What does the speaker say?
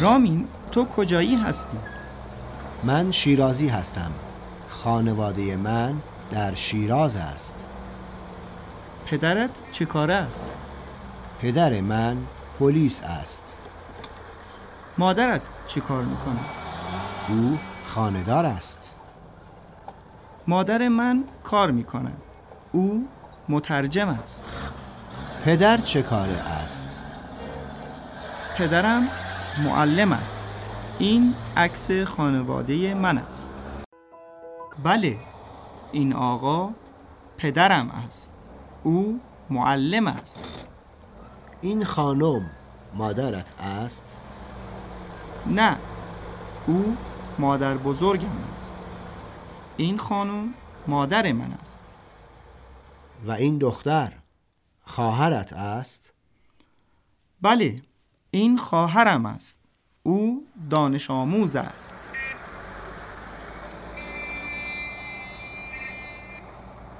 رامین تو کجایی هستی؟ من شیرازی هستم. خانواده من در شیراز است. پدرت چه کاره است؟ پدر من پلیس است. مادرت چه کار می‌کند؟ او خاندار است. مادر من کار می‌کند. او مترجم است. پدر چه کاره است؟ پدرم معلم است. این عکس خانواده من است. بله این آقا پدرم است. او معلم است. این خانم مادرت است؟ نه او مادر بزرگم است. این خانم مادر من است. و این دختر خواهرت است؟ بله این خواهرم است. او دانش آموز است.